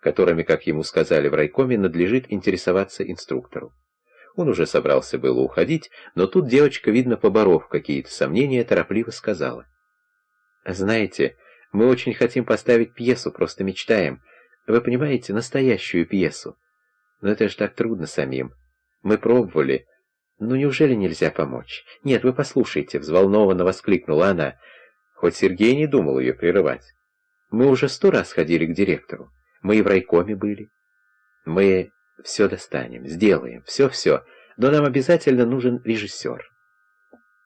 которыми, как ему сказали в райкоме, надлежит интересоваться инструктору. Он уже собрался было уходить, но тут девочка, видно, поборов какие-то сомнения, торопливо сказала. «Знаете, мы очень хотим поставить пьесу, просто мечтаем. Вы понимаете, настоящую пьесу. Но это же так трудно самим. Мы пробовали. Ну неужели нельзя помочь? Нет, вы послушайте, взволнованно воскликнула она. Хоть Сергей не думал ее прерывать. Мы уже сто раз ходили к директору. Мы и в райкоме были. Мы все достанем, сделаем, все-все, но нам обязательно нужен режиссер.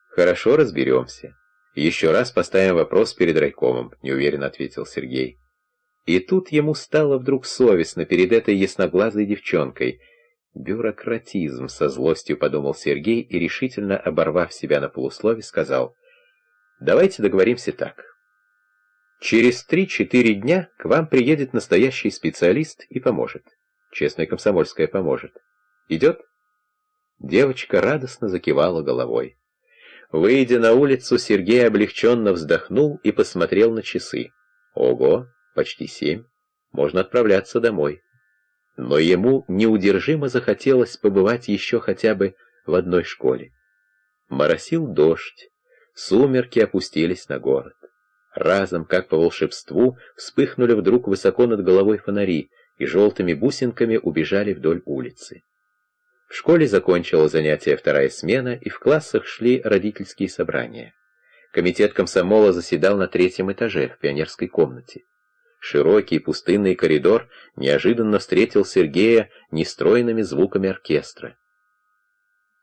Хорошо, разберемся. Еще раз поставим вопрос перед райкомом, неуверенно ответил Сергей. И тут ему стало вдруг совестно перед этой ясноглазой девчонкой. Бюрократизм, со злостью подумал Сергей и, решительно оборвав себя на полуслове, сказал, «Давайте договоримся так. Через три-четыре дня к вам приедет настоящий специалист и поможет. Честная комсомольская поможет. Идет?» Девочка радостно закивала головой. Выйдя на улицу, Сергей облегченно вздохнул и посмотрел на часы. Ого, почти семь. Можно отправляться домой. Но ему неудержимо захотелось побывать еще хотя бы в одной школе. Моросил дождь, сумерки опустились на город. Разом, как по волшебству, вспыхнули вдруг высоко над головой фонари, и желтыми бусинками убежали вдоль улицы. В школе закончила занятие вторая смена, и в классах шли родительские собрания. Комитет комсомола заседал на третьем этаже, в пионерской комнате. Широкий пустынный коридор неожиданно встретил Сергея нестройными звуками оркестра.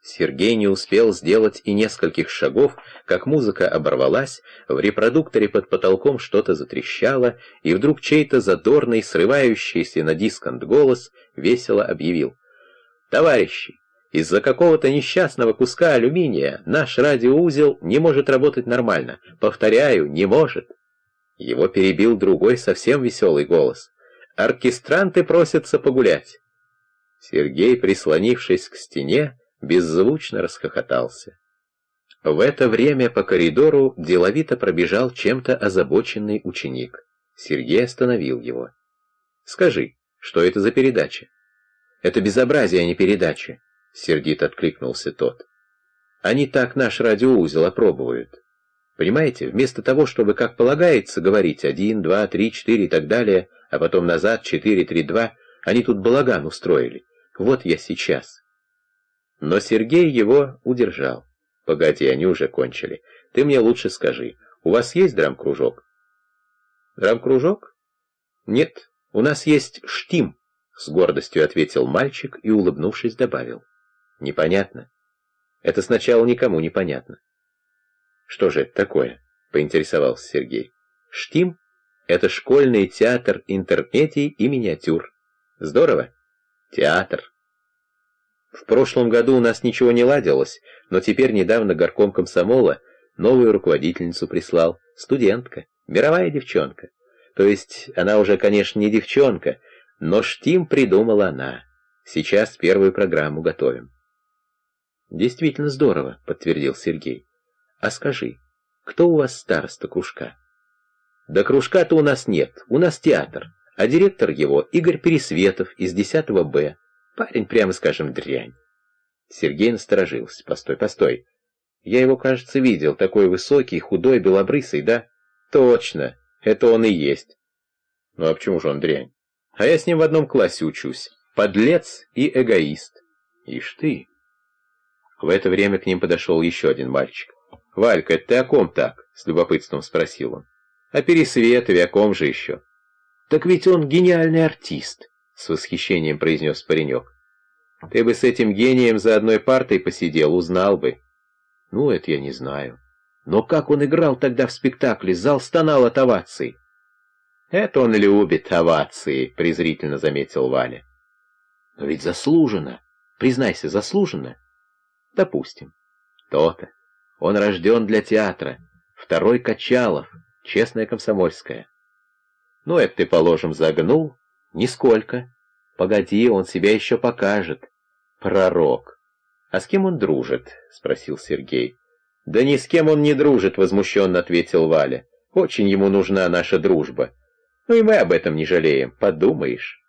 Сергей не успел сделать и нескольких шагов, как музыка оборвалась, в репродукторе под потолком что-то затрещало, и вдруг чей-то задорный, срывающийся на дискант голос весело объявил. «Товарищи, из-за какого-то несчастного куска алюминия наш радиоузел не может работать нормально. Повторяю, не может». Его перебил другой совсем веселый голос. «Оркестранты просятся погулять». Сергей, прислонившись к стене, беззвучно расхохотался. В это время по коридору деловито пробежал чем-то озабоченный ученик. Сергей остановил его. «Скажи, что это за передача?» «Это безобразие, а не передача», — сердито откликнулся тот. «Они так наш радиоузел опробуют. Понимаете, вместо того, чтобы, как полагается, говорить один, два, три, четыре и так далее, а потом назад четыре, три, два, они тут балаган устроили. Вот я сейчас». Но Сергей его удержал. «Погоди, они уже кончили. Ты мне лучше скажи, у вас есть драм-кружок?» «Драм-кружок?» «Нет, у нас есть штим», — с гордостью ответил мальчик и, улыбнувшись, добавил. «Непонятно. Это сначала никому не понятно». «Что же это такое?» — поинтересовался Сергей. «Штим — это школьный театр интермедий и миниатюр. Здорово? Театр. В прошлом году у нас ничего не ладилось, но теперь недавно горком комсомола новую руководительницу прислал. Студентка, мировая девчонка. То есть она уже, конечно, не девчонка, но штим придумала она. Сейчас первую программу готовим. Действительно здорово, подтвердил Сергей. А скажи, кто у вас староста кружка? Да кружка-то у нас нет, у нас театр, а директор его Игорь Пересветов из 10 Б. Парень, прямо скажем, дрянь. Сергей насторожился. Постой, постой. Я его, кажется, видел. Такой высокий, худой, белобрысый, да? Точно. Это он и есть. Ну а почему же он дрянь? А я с ним в одном классе учусь. Подлец и эгоист. Ишь ты. В это время к ним подошел еще один мальчик. «Валька, ты о ком так?» — с любопытством спросил он. «О Пересветове, о ком же еще?» «Так ведь он гениальный артист с восхищением произнес паренек. Ты бы с этим гением за одной партой посидел, узнал бы. Ну, это я не знаю. Но как он играл тогда в спектакле, зал стонал от оваций. Это он любит овации, презрительно заметил Валя. Но ведь заслуженно. Признайся, заслуженно. Допустим. То-то. Он рожден для театра. Второй Качалов, честная комсомольская. Ну, это ты, положим, загнул, «Нисколько. Погоди, он себя еще покажет. Пророк. А с кем он дружит?» — спросил Сергей. «Да ни с кем он не дружит», — возмущенно ответил Валя. «Очень ему нужна наша дружба. Ну и мы об этом не жалеем, подумаешь».